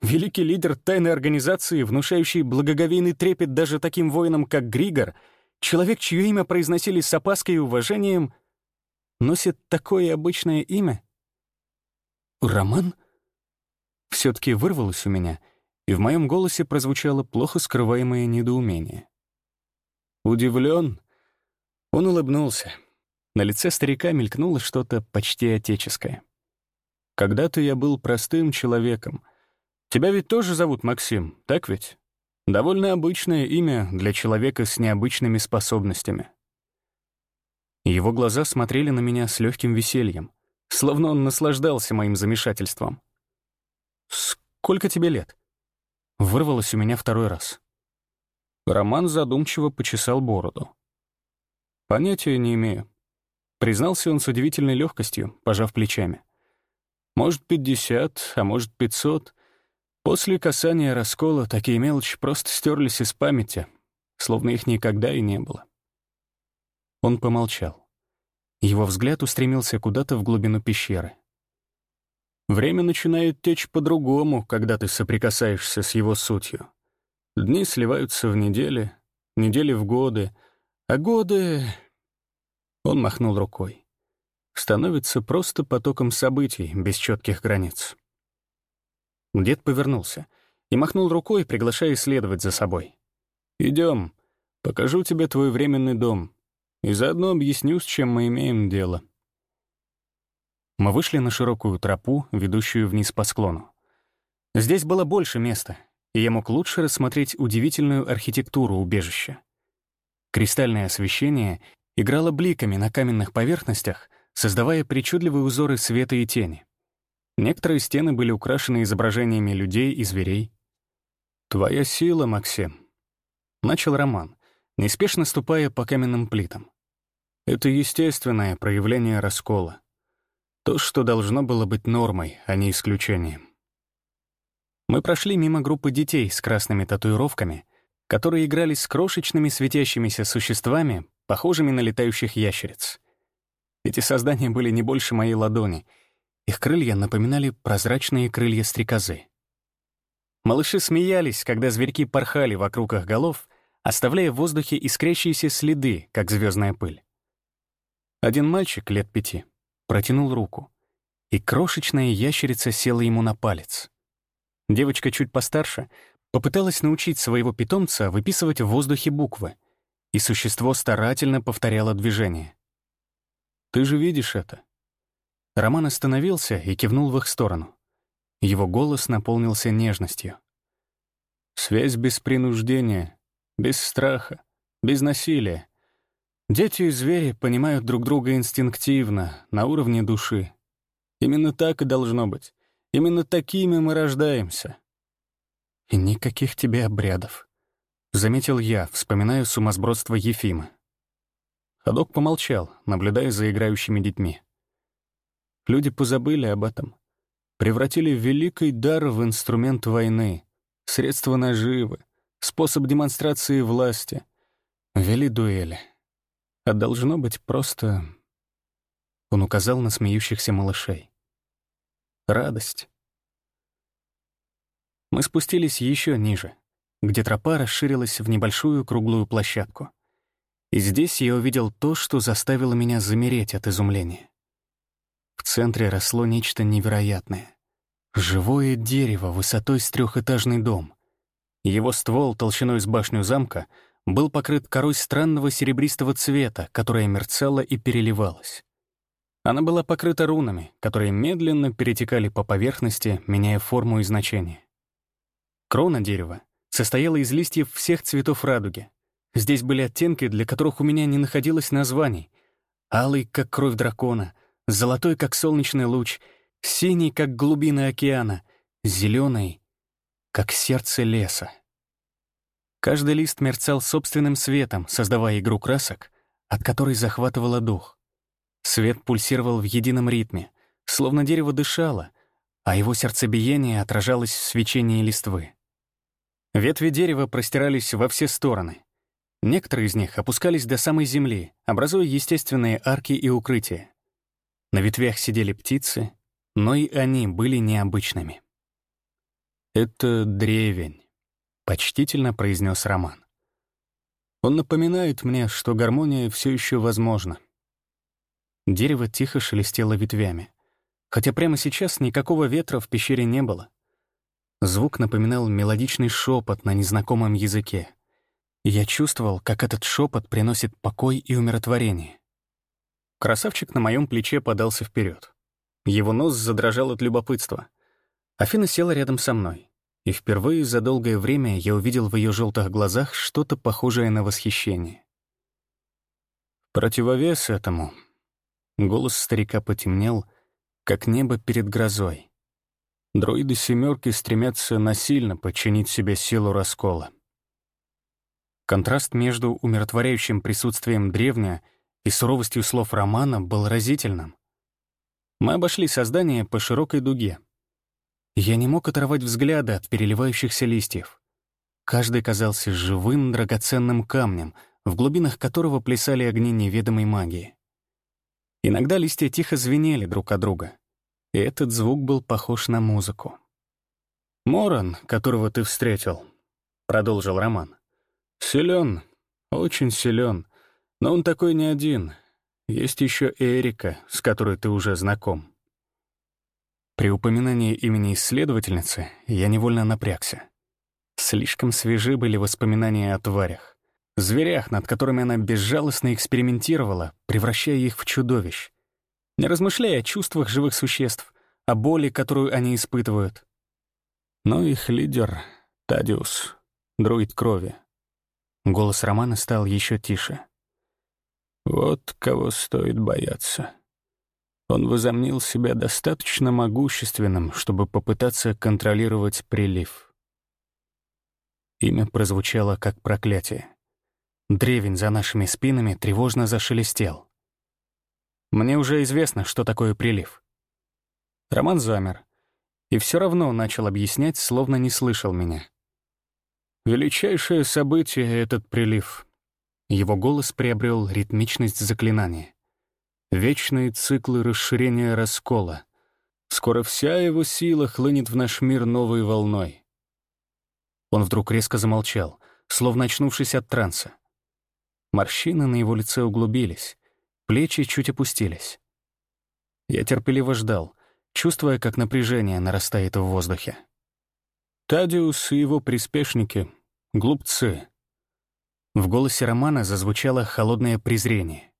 Великий лидер тайной организации, внушающий благоговейный трепет даже таким воинам, как Григор, человек, чье имя произносили с опаской и уважением, носит такое обычное имя? «Роман?» Все-таки вырвалось у меня, и в моем голосе прозвучало плохо скрываемое недоумение. Удивлен, он улыбнулся. На лице старика мелькнуло что-то почти отеческое. «Когда-то я был простым человеком. Тебя ведь тоже зовут Максим, так ведь? Довольно обычное имя для человека с необычными способностями». Его глаза смотрели на меня с легким весельем, словно он наслаждался моим замешательством. «Сколько тебе лет?» Вырвалось у меня второй раз. Роман задумчиво почесал бороду. «Понятия не имею». Признался он с удивительной легкостью, пожав плечами. «Может, пятьдесят, а может, пятьсот. После касания раскола такие мелочи просто стерлись из памяти, словно их никогда и не было. Он помолчал. Его взгляд устремился куда-то в глубину пещеры. Время начинает течь по-другому, когда ты соприкасаешься с его сутью. Дни сливаются в недели, недели в годы, а годы... Он махнул рукой. Становится просто потоком событий, без четких границ. Дед повернулся и махнул рукой, приглашая следовать за собой. «Идем, покажу тебе твой временный дом и заодно объясню, с чем мы имеем дело». Мы вышли на широкую тропу, ведущую вниз по склону. Здесь было больше места, и я мог лучше рассмотреть удивительную архитектуру убежища. Кристальное освещение играло бликами на каменных поверхностях, создавая причудливые узоры света и тени. Некоторые стены были украшены изображениями людей и зверей. «Твоя сила, Максим», — начал Роман, неспешно ступая по каменным плитам. «Это естественное проявление раскола. То, что должно было быть нормой, а не исключением». Мы прошли мимо группы детей с красными татуировками, которые играли с крошечными светящимися существами, похожими на летающих ящериц. Эти создания были не больше моей ладони — их крылья напоминали прозрачные крылья стрекозы. Малыши смеялись, когда зверьки порхали вокруг их голов, оставляя в воздухе искрящиеся следы, как звездная пыль. Один мальчик лет пяти протянул руку, и крошечная ящерица села ему на палец. Девочка чуть постарше попыталась научить своего питомца выписывать в воздухе буквы, и существо старательно повторяло движение. «Ты же видишь это?» Роман остановился и кивнул в их сторону. Его голос наполнился нежностью. «Связь без принуждения, без страха, без насилия. Дети и звери понимают друг друга инстинктивно, на уровне души. Именно так и должно быть. Именно такими мы рождаемся». «И никаких тебе обрядов», — заметил я, вспоминая сумасбродство Ефима. Ходок помолчал, наблюдая за играющими детьми. Люди позабыли об этом. Превратили великий дар в инструмент войны, средство наживы, способ демонстрации власти. Вели дуэли. А должно быть просто... Он указал на смеющихся малышей. Радость. Мы спустились еще ниже, где тропа расширилась в небольшую круглую площадку. И здесь я увидел то, что заставило меня замереть от изумления. В центре росло нечто невероятное. Живое дерево высотой с трехэтажный дом. Его ствол толщиной с башню замка был покрыт корой странного серебристого цвета, которая мерцала и переливалась. Она была покрыта рунами, которые медленно перетекали по поверхности, меняя форму и значение. Крона дерева состояла из листьев всех цветов радуги. Здесь были оттенки, для которых у меня не находилось названий. Алый, как кровь дракона, золотой, как солнечный луч, синий, как глубины океана, зеленый, как сердце леса. Каждый лист мерцал собственным светом, создавая игру красок, от которой захватывало дух. Свет пульсировал в едином ритме, словно дерево дышало, а его сердцебиение отражалось в свечении листвы. Ветви дерева простирались во все стороны. Некоторые из них опускались до самой земли, образуя естественные арки и укрытия. На ветвях сидели птицы, но и они были необычными. «Это древень», — почтительно произнес Роман. «Он напоминает мне, что гармония все еще возможна». Дерево тихо шелестело ветвями, хотя прямо сейчас никакого ветра в пещере не было. Звук напоминал мелодичный шепот на незнакомом языке. Я чувствовал, как этот шепот приносит покой и умиротворение. Красавчик на моем плече подался вперед. Его нос задрожал от любопытства. Афина села рядом со мной. И впервые за долгое время я увидел в ее желтых глазах что-то похожее на восхищение. Противовес этому. Голос старика потемнел, как небо перед грозой. Дроиды «семерки» стремятся насильно подчинить себе силу раскола. Контраст между умиротворяющим присутствием древня и суровостью слов романа был разительным. Мы обошли создание по широкой дуге. Я не мог оторвать взгляда от переливающихся листьев. Каждый казался живым драгоценным камнем, в глубинах которого плясали огни неведомой магии. Иногда листья тихо звенели друг от друга — и этот звук был похож на музыку. «Моран, которого ты встретил», — продолжил Роман, — «силен, очень силен, но он такой не один. Есть еще Эрика, с которой ты уже знаком». При упоминании имени исследовательницы я невольно напрягся. Слишком свежи были воспоминания о тварях, зверях, над которыми она безжалостно экспериментировала, превращая их в чудовищ, не размышляя о чувствах живых существ, о боли, которую они испытывают. Но их лидер — Тадиус, друид крови. Голос Романа стал еще тише. Вот кого стоит бояться. Он возомнил себя достаточно могущественным, чтобы попытаться контролировать прилив. Имя прозвучало как проклятие. Древень за нашими спинами тревожно зашелестел. Мне уже известно, что такое прилив. Роман замер. И все равно начал объяснять, словно не слышал меня. Величайшее событие — этот прилив. Его голос приобрел ритмичность заклинания. Вечные циклы расширения раскола. Скоро вся его сила хлынет в наш мир новой волной. Он вдруг резко замолчал, словно очнувшись от транса. Морщины на его лице углубились. Плечи чуть опустились. Я терпеливо ждал, чувствуя, как напряжение нарастает в воздухе. Тадиус и его приспешники — глупцы. В голосе Романа зазвучало холодное презрение.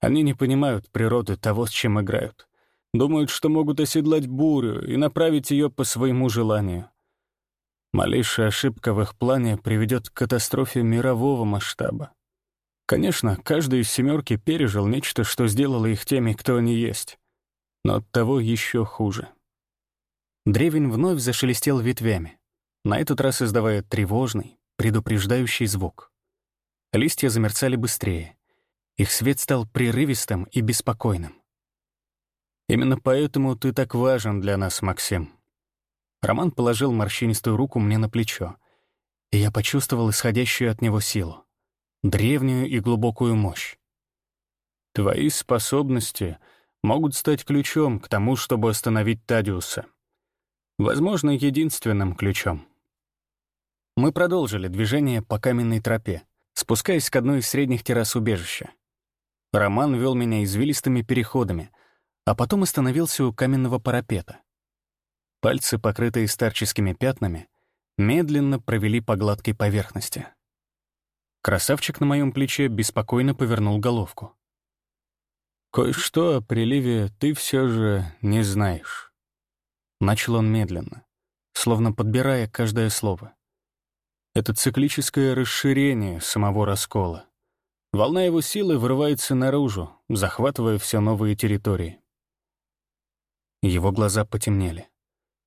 Они не понимают природы того, с чем играют. Думают, что могут оседлать бурю и направить ее по своему желанию. Малейшая ошибка в их плане приведет к катастрофе мирового масштаба. Конечно, каждый из семерки пережил нечто, что сделало их теми, кто они есть. Но от того еще хуже. Древень вновь зашелестел ветвями, на этот раз издавая тревожный, предупреждающий звук. Листья замерцали быстрее. Их свет стал прерывистым и беспокойным. «Именно поэтому ты так важен для нас, Максим». Роман положил морщинистую руку мне на плечо, и я почувствовал исходящую от него силу древнюю и глубокую мощь. Твои способности могут стать ключом к тому, чтобы остановить Тадиуса. Возможно, единственным ключом. Мы продолжили движение по каменной тропе, спускаясь к одной из средних террас убежища. Роман вел меня извилистыми переходами, а потом остановился у каменного парапета. Пальцы, покрытые старческими пятнами, медленно провели по гладкой поверхности. Красавчик на моем плече беспокойно повернул головку. «Кое-что о приливе ты все же не знаешь». Начал он медленно, словно подбирая каждое слово. Это циклическое расширение самого раскола. Волна его силы вырывается наружу, захватывая все новые территории. Его глаза потемнели,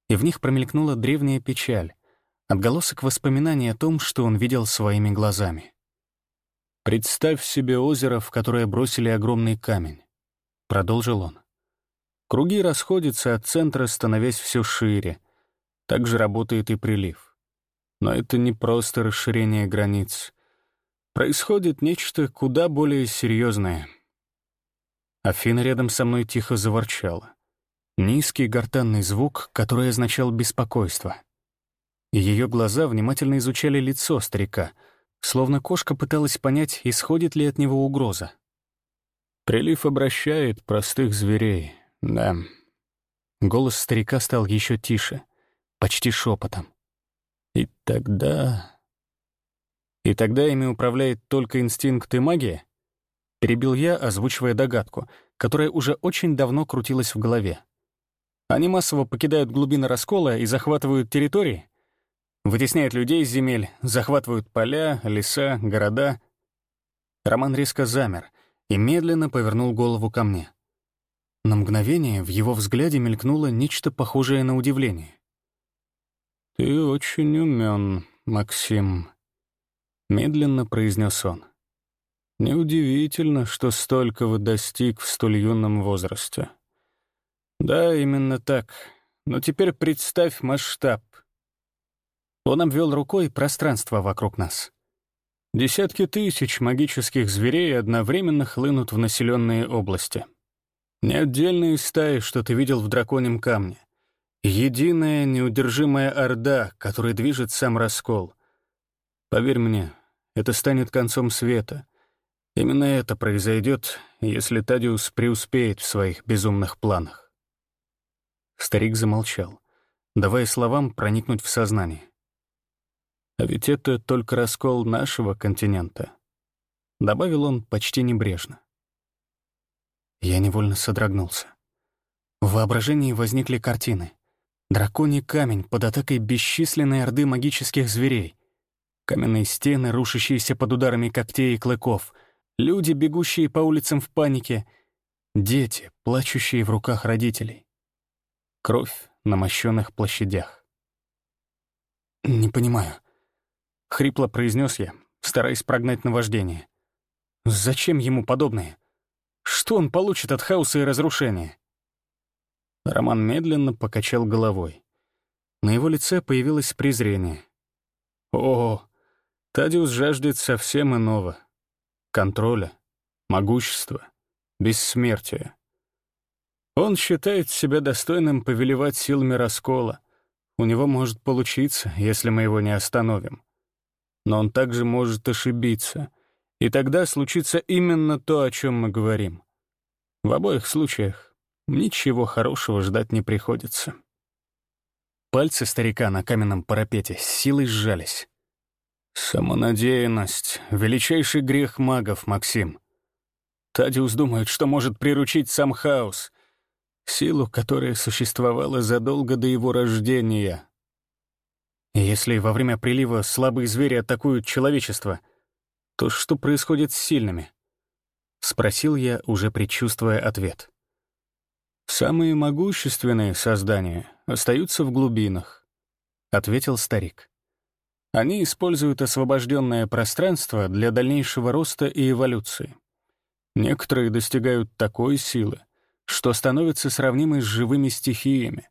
и в них промелькнула древняя печаль, отголосок воспоминаний о том, что он видел своими глазами. «Представь себе озеро, в которое бросили огромный камень», — продолжил он. Круги расходятся от центра, становясь все шире. Так же работает и прилив. Но это не просто расширение границ. Происходит нечто куда более серьезное. Афина рядом со мной тихо заворчала. Низкий гортанный звук, который означал беспокойство. Ее глаза внимательно изучали лицо старика, словно кошка пыталась понять, исходит ли от него угроза. Прилив обращает простых зверей, да. Голос старика стал еще тише, почти шепотом. И тогда... И тогда ими управляет только инстинкт и магия? Перебил я, озвучивая догадку, которая уже очень давно крутилась в голове. Они массово покидают глубины раскола и захватывают территории? Вытесняют людей из земель, захватывают поля, леса, города. Роман резко замер и медленно повернул голову ко мне. На мгновение в его взгляде мелькнуло нечто похожее на удивление. «Ты очень умен, Максим», — медленно произнес он. «Неудивительно, что столько вы достиг в столь юном возрасте». «Да, именно так. Но теперь представь масштаб». Он обвел рукой пространство вокруг нас. Десятки тысяч магических зверей одновременно хлынут в населенные области. Не отдельные стаи, что ты видел в драконьем камне. Единая неудержимая орда, которой движет сам раскол. Поверь мне, это станет концом света. Именно это произойдет, если Тадиус преуспеет в своих безумных планах. Старик замолчал, давая словам проникнуть в сознание. А ведь это только раскол нашего континента. Добавил он почти небрежно. Я невольно содрогнулся. В воображении возникли картины. Драконий камень под атакой бесчисленной орды магических зверей. Каменные стены, рушащиеся под ударами когтей и клыков. Люди, бегущие по улицам в панике. Дети, плачущие в руках родителей. Кровь на мощенных площадях. «Не понимаю», — хрипло произнес я, стараясь прогнать наваждение. «Зачем ему подобное? Что он получит от хаоса и разрушения? Роман медленно покачал головой. На его лице появилось презрение. О, Тадиус жаждет совсем иного. Контроля, могущества, бессмертия. Он считает себя достойным повелевать силами раскола. У него может получиться, если мы его не остановим. Но он также может ошибиться — и тогда случится именно то, о чем мы говорим. В обоих случаях ничего хорошего ждать не приходится. Пальцы старика на каменном парапете с силой сжались. «Самонадеянность — величайший грех магов, Максим. Тадиус думает, что может приручить сам хаос, силу, которая существовала задолго до его рождения. если во время прилива слабые звери атакуют человечество — то что происходит с сильными? Спросил я, уже предчувствуя ответ. «Самые могущественные создания остаются в глубинах», — ответил старик. «Они используют освобожденное пространство для дальнейшего роста и эволюции. Некоторые достигают такой силы, что становятся сравнимы с живыми стихиями.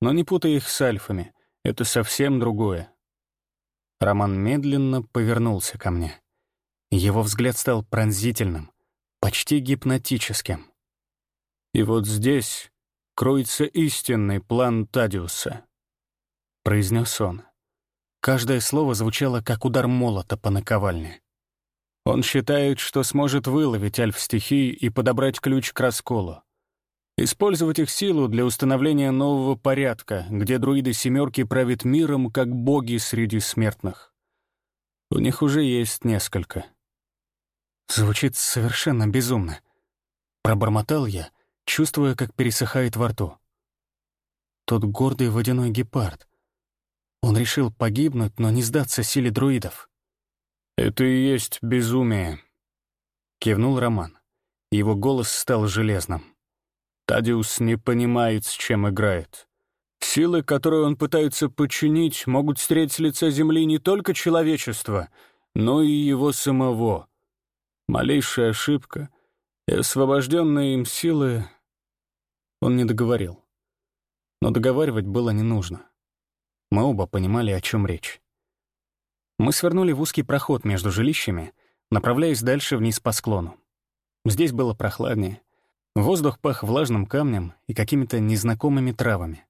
Но не путай их с альфами, это совсем другое». Роман медленно повернулся ко мне. Его взгляд стал пронзительным, почти гипнотическим. И вот здесь кроется истинный план Тадиуса, произнес он. Каждое слово звучало, как удар молота по наковальне. Он считает, что сможет выловить альф-стихии и подобрать ключ к расколу. Использовать их силу для установления нового порядка, где друиды Семерки правят миром, как боги среди смертных. У них уже есть несколько. Звучит совершенно безумно. Пробормотал я, чувствуя, как пересыхает во рту. Тот гордый водяной гепард. Он решил погибнуть, но не сдаться силе друидов. «Это и есть безумие», — кивнул Роман. Его голос стал железным. Тадиус не понимает, с чем играет. Силы, которые он пытается подчинить, могут стереть с лица Земли не только человечество, но и его самого. Малейшая ошибка и освобожденные им силы... Он не договорил. Но договаривать было не нужно. Мы оба понимали, о чем речь. Мы свернули в узкий проход между жилищами, направляясь дальше вниз по склону. Здесь было прохладнее. Воздух пах влажным камнем и какими-то незнакомыми травами.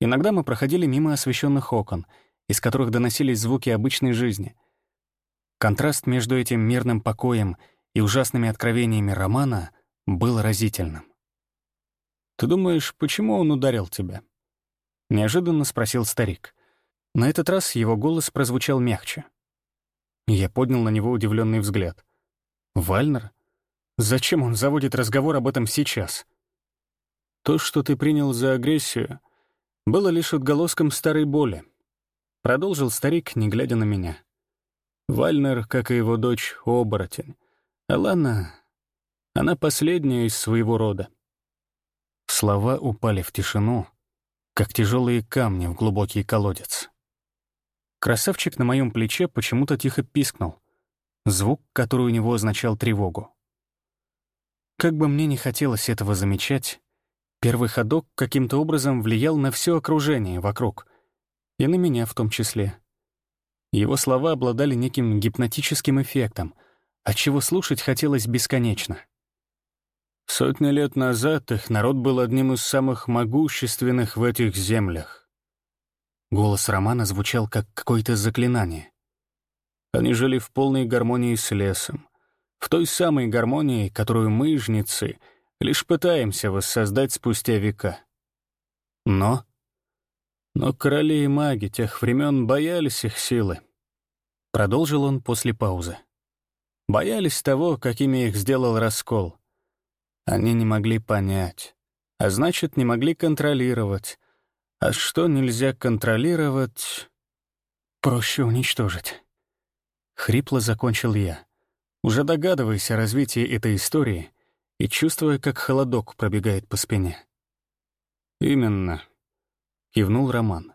Иногда мы проходили мимо освещенных окон, из которых доносились звуки обычной жизни. Контраст между этим мирным покоем и ужасными откровениями романа был разительным. «Ты думаешь, почему он ударил тебя?» — неожиданно спросил старик. На этот раз его голос прозвучал мягче. Я поднял на него удивленный взгляд. «Вальнер? Зачем он заводит разговор об этом сейчас?» «То, что ты принял за агрессию, было лишь отголоском старой боли», — продолжил старик, не глядя на меня. Вальнер, как и его дочь, оборотень. А Лана... Она последняя из своего рода. Слова упали в тишину, как тяжелые камни в глубокий колодец. Красавчик на моем плече почему-то тихо пискнул. Звук, который у него означал тревогу. Как бы мне не хотелось этого замечать, первый ходок каким-то образом влиял на все окружение вокруг, и на меня в том числе. Его слова обладали неким гипнотическим эффектом, отчего слушать хотелось бесконечно. Сотни лет назад их народ был одним из самых могущественных в этих землях. Голос Романа звучал как какое-то заклинание. Они жили в полной гармонии с лесом. В той самой гармонии, которую мы, жнецы, лишь пытаемся воссоздать спустя века. Но... Но короли и маги тех времен боялись их силы. Продолжил он после паузы. Боялись того, какими их сделал раскол. Они не могли понять, а значит, не могли контролировать, а что нельзя контролировать, проще уничтожить. Хрипло закончил я, уже догадываясь о развитии этой истории и чувствуя, как холодок пробегает по спине. «Именно», — кивнул Роман,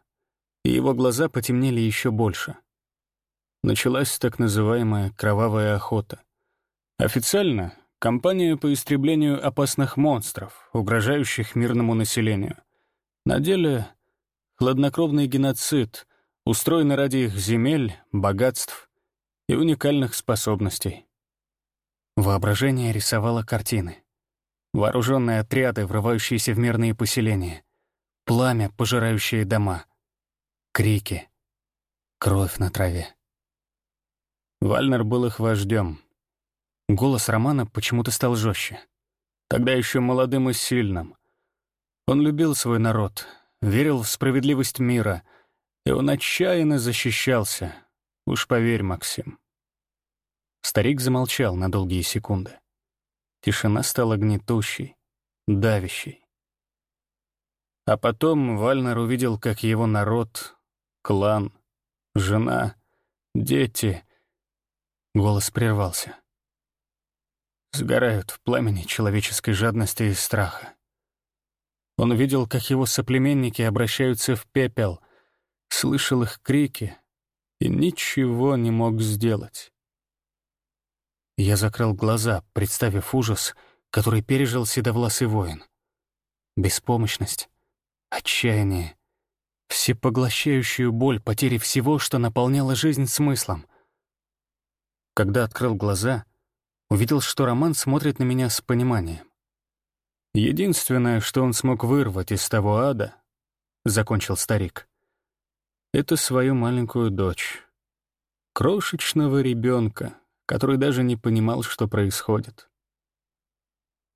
и его глаза потемнели еще больше. Началась так называемая «кровавая охота». Официально — кампания по истреблению опасных монстров, угрожающих мирному населению — на деле хладнокровный геноцид, устроенный ради их земель, богатств и уникальных способностей. Воображение рисовало картины. Вооруженные отряды, врывающиеся в мирные поселения, пламя, пожирающее дома, крики, кровь на траве. Вальнер был их вождем. Голос Романа почему-то стал жестче. Тогда еще молодым и сильным, он любил свой народ, верил в справедливость мира, и он отчаянно защищался. Уж поверь, Максим. Старик замолчал на долгие секунды. Тишина стала гнетущей, давящей. А потом Вальнер увидел, как его народ, клан, жена, дети... Голос прервался. Сгорают в пламени человеческой жадности и страха. Он видел, как его соплеменники обращаются в пепел, слышал их крики и ничего не мог сделать. Я закрыл глаза, представив ужас, который пережил седовласый воин. Беспомощность, отчаяние, всепоглощающую боль потери всего, что наполняло жизнь смыслом. Когда открыл глаза, увидел, что Роман смотрит на меня с пониманием. Единственное, что он смог вырвать из того ада, — закончил старик, — это свою маленькую дочь. Крошечного ребенка, который даже не понимал, что происходит.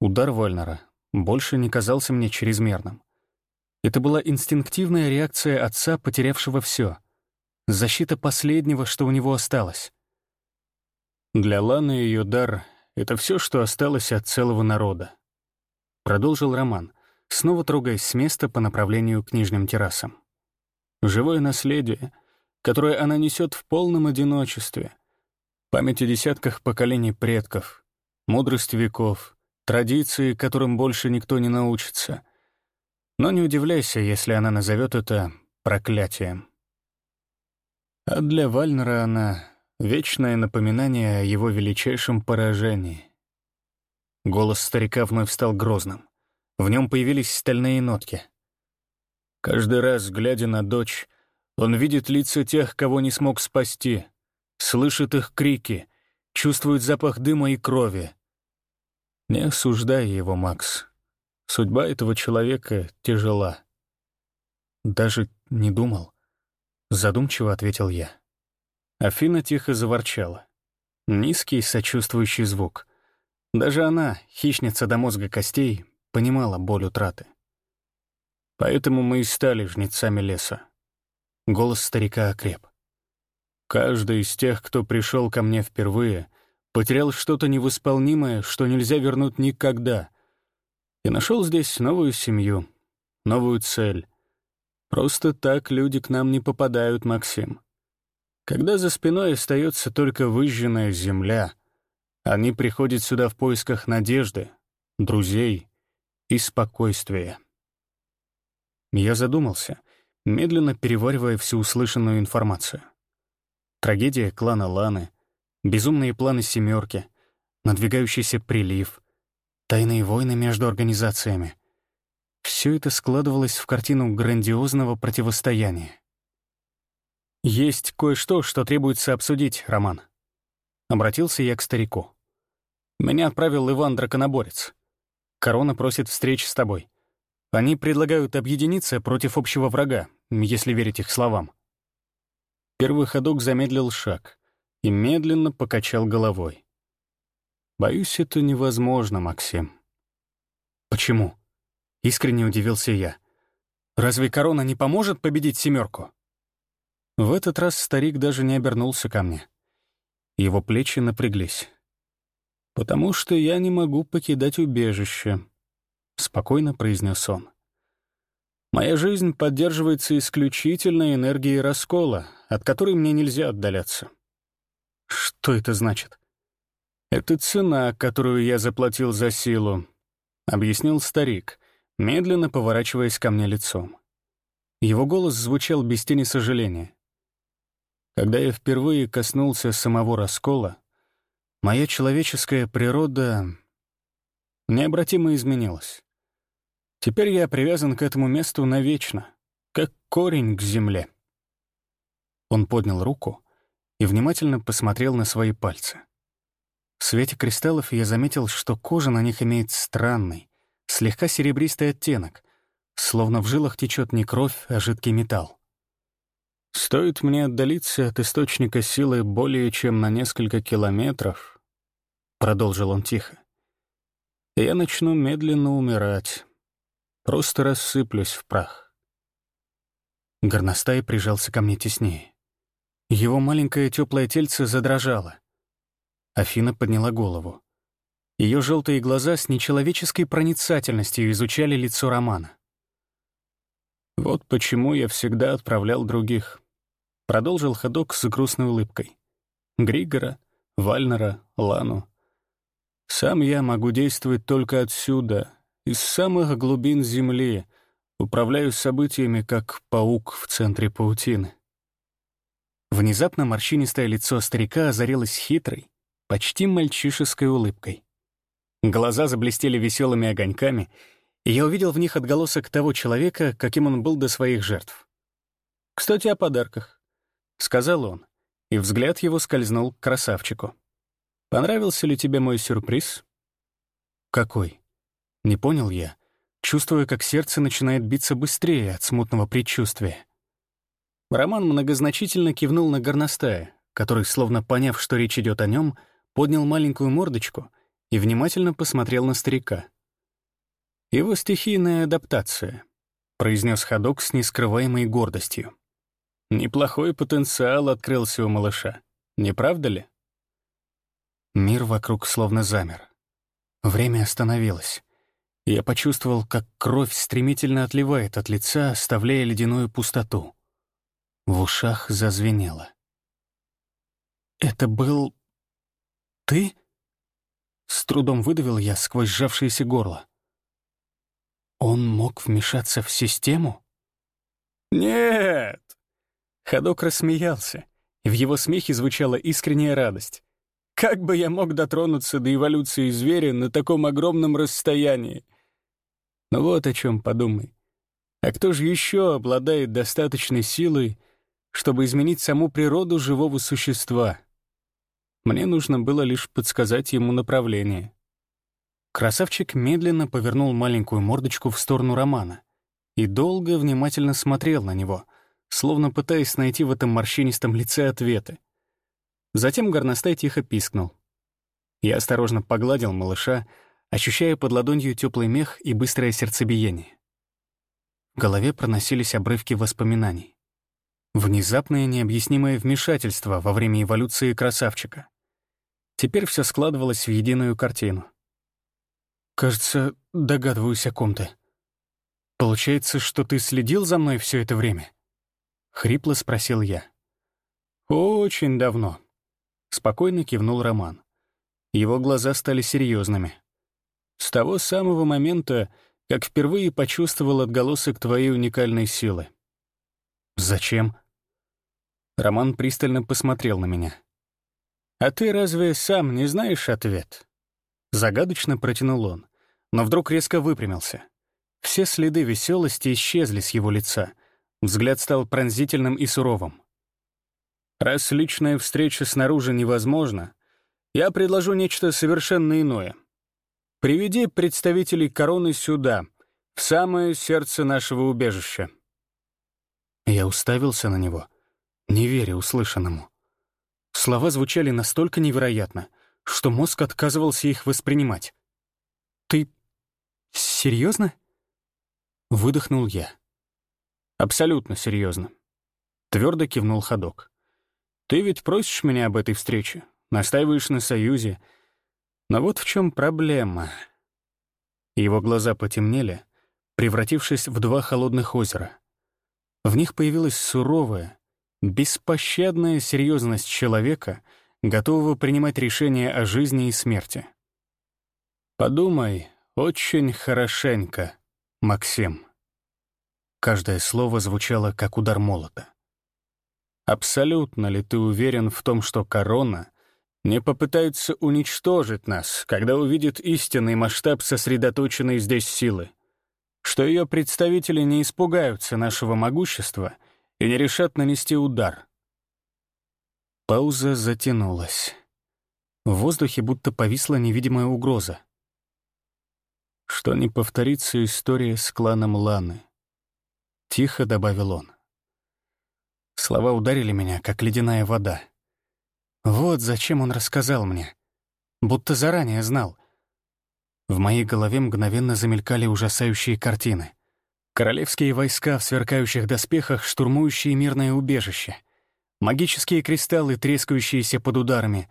Удар Вальнера больше не казался мне чрезмерным. Это была инстинктивная реакция отца, потерявшего все. Защита последнего, что у него осталось. Для Ланы ее дар — это все, что осталось от целого народа. Продолжил Роман, снова трогаясь с места по направлению к нижним террасам. живое наследие, которое она несет в полном одиночестве, память о десятках поколений предков, мудрость веков, традиции, которым больше никто не научится. Но не удивляйся, если она назовет это проклятием. А для Вальнера она — вечное напоминание о его величайшем поражении. Голос старика вновь стал грозным. В нем появились стальные нотки. Каждый раз, глядя на дочь, он видит лица тех, кого не смог спасти, слышит их крики, чувствует запах дыма и крови. Не осуждай его, Макс. Судьба этого человека тяжела. Даже не думал. Задумчиво ответил я. Афина тихо заворчала. Низкий сочувствующий звук. Даже она, хищница до мозга костей, понимала боль утраты. Поэтому мы и стали жнецами леса. Голос старика окреп. Каждый из тех, кто пришел ко мне впервые, потерял что-то невосполнимое, что нельзя вернуть никогда. И нашел здесь новую семью, новую цель. Просто так люди к нам не попадают, Максим. Когда за спиной остается только выжженная земля, они приходят сюда в поисках надежды, друзей и спокойствия. Я задумался, медленно переваривая всю услышанную информацию. Трагедия клана Ланы, безумные планы «семерки», надвигающийся прилив, тайные войны между организациями. Все это складывалось в картину грандиозного противостояния. «Есть кое-что, что требуется обсудить, Роман». Обратился я к старику. «Меня отправил Иван Драконоборец. Корона просит встреч с тобой. Они предлагают объединиться против общего врага, если верить их словам. Первый ходок замедлил шаг и медленно покачал головой. «Боюсь, это невозможно, Максим». «Почему?» — искренне удивился я. «Разве корона не поможет победить семерку?» В этот раз старик даже не обернулся ко мне. Его плечи напряглись. «Потому что я не могу покидать убежище», — спокойно произнес он. «Моя жизнь поддерживается исключительно энергией раскола, от которой мне нельзя отдаляться». «Что это значит?» «Это цена, которую я заплатил за силу», — объяснил старик, медленно поворачиваясь ко мне лицом. Его голос звучал без тени сожаления. Когда я впервые коснулся самого раскола, моя человеческая природа необратимо изменилась. Теперь я привязан к этому месту навечно, как корень к земле. Он поднял руку и внимательно посмотрел на свои пальцы. В свете кристаллов я заметил, что кожа на них имеет странный, слегка серебристый оттенок, словно в жилах течет не кровь, а жидкий металл. Стоит мне отдалиться от источника силы более чем на несколько километров, продолжил он тихо, я начну медленно умирать. Просто рассыплюсь в прах. Горностай прижался ко мне теснее. Его маленькое теплое тельце задрожало. Афина подняла голову. Ее желтые глаза с нечеловеческой проницательностью изучали лицо Романа. «Вот почему я всегда отправлял других», — продолжил ходок с грустной улыбкой. «Григора, Вальнера, Лану. Сам я могу действовать только отсюда, из самых глубин Земли, управляю событиями, как паук в центре паутины. Внезапно морщинистое лицо старика озарилось хитрой, почти мальчишеской улыбкой. Глаза заблестели веселыми огоньками, и я увидел в них отголосок того человека, каким он был до своих жертв. «Кстати, о подарках», — сказал он, и взгляд его скользнул к красавчику. «Понравился ли тебе мой сюрприз?» «Какой?» Не понял я, чувствуя, как сердце начинает биться быстрее от смутного предчувствия. Роман многозначительно кивнул на горностая, который, словно поняв, что речь идет о нем, поднял маленькую мордочку и внимательно посмотрел на старика. «Его стихийная адаптация», — произнес ходок с нескрываемой гордостью. «Неплохой потенциал открылся у малыша, не правда ли?» Мир вокруг словно замер. Время остановилось. Я почувствовал, как кровь стремительно отливает от лица, оставляя ледяную пустоту. В ушах зазвенело. «Это был... ты?» С трудом выдавил я сквозь сжавшееся горло. «Он мог вмешаться в систему?» «Нет!» Ходок рассмеялся, и в его смехе звучала искренняя радость. «Как бы я мог дотронуться до эволюции зверя на таком огромном расстоянии?» Ну вот о чем подумай. А кто же еще обладает достаточной силой, чтобы изменить саму природу живого существа? Мне нужно было лишь подсказать ему направление. Красавчик медленно повернул маленькую мордочку в сторону Романа и долго внимательно смотрел на него, словно пытаясь найти в этом морщинистом лице ответы. Затем горностай тихо пискнул. Я осторожно погладил малыша, ощущая под ладонью теплый мех и быстрое сердцебиение. В голове проносились обрывки воспоминаний. Внезапное необъяснимое вмешательство во время эволюции красавчика. Теперь все складывалось в единую картину. «Кажется, догадываюсь о ком ты. Получается, что ты следил за мной все это время?» Хрипло спросил я. «Очень давно», — спокойно кивнул Роман. Его глаза стали серьезными. «С того самого момента, как впервые почувствовал отголосок твоей уникальной силы». «Зачем?» Роман пристально посмотрел на меня. «А ты разве сам не знаешь ответ?» Загадочно протянул он, но вдруг резко выпрямился. Все следы веселости исчезли с его лица — Взгляд стал пронзительным и суровым. «Раз личная встреча снаружи невозможна, я предложу нечто совершенно иное. Приведи представителей короны сюда, в самое сердце нашего убежища». Я уставился на него, не веря услышанному. Слова звучали настолько невероятно, что мозг отказывался их воспринимать. «Ты серьезно? Выдохнул я. Абсолютно серьезно. Твердо кивнул ходок. Ты ведь просишь меня об этой встрече, настаиваешь на союзе. Но вот в чем проблема. Его глаза потемнели, превратившись в два холодных озера. В них появилась суровая, беспощадная серьезность человека, готового принимать решения о жизни и смерти. Подумай очень хорошенько, Максим. Каждое слово звучало как удар молота. «Абсолютно ли ты уверен в том, что корона не попытается уничтожить нас, когда увидит истинный масштаб сосредоточенной здесь силы? Что ее представители не испугаются нашего могущества и не решат нанести удар?» Пауза затянулась. В воздухе будто повисла невидимая угроза. Что не повторится история с кланом Ланы. — тихо добавил он. Слова ударили меня, как ледяная вода. Вот зачем он рассказал мне. Будто заранее знал. В моей голове мгновенно замелькали ужасающие картины. Королевские войска в сверкающих доспехах, штурмующие мирное убежище. Магические кристаллы, трескающиеся под ударами.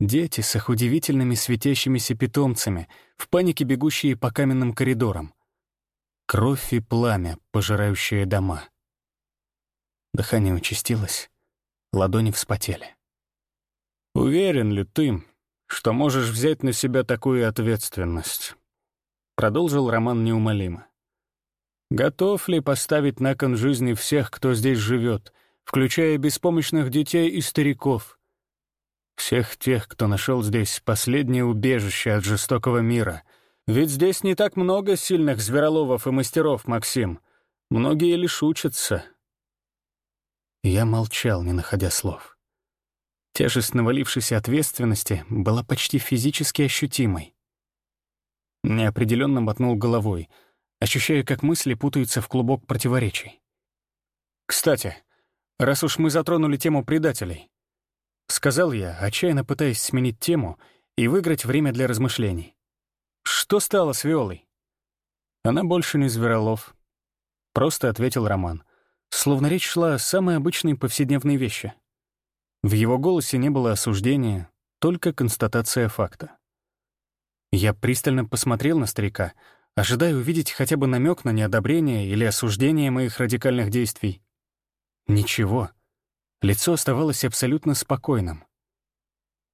Дети с их удивительными светящимися питомцами, в панике бегущие по каменным коридорам. Кровь и пламя, пожирающие дома. Дыхание участилось, ладони вспотели. «Уверен ли ты, что можешь взять на себя такую ответственность?» Продолжил Роман неумолимо. «Готов ли поставить на кон жизни всех, кто здесь живет, включая беспомощных детей и стариков?» Всех тех, кто нашел здесь последнее убежище от жестокого мира, ведь здесь не так много сильных звероловов и мастеров, Максим. Многие лишь учатся. Я молчал, не находя слов. Тяжесть навалившейся ответственности была почти физически ощутимой. Неопределенно мотнул головой, ощущая, как мысли путаются в клубок противоречий. «Кстати, раз уж мы затронули тему предателей», — сказал я, отчаянно пытаясь сменить тему и выиграть время для размышлений. Что стало с Виолой? Она больше не Зверолов. Просто ответил Роман. Словно речь шла о самой обычной повседневной вещи. В его голосе не было осуждения, только констатация факта. Я пристально посмотрел на старика, ожидая увидеть хотя бы намек на неодобрение или осуждение моих радикальных действий. Ничего. Лицо оставалось абсолютно спокойным.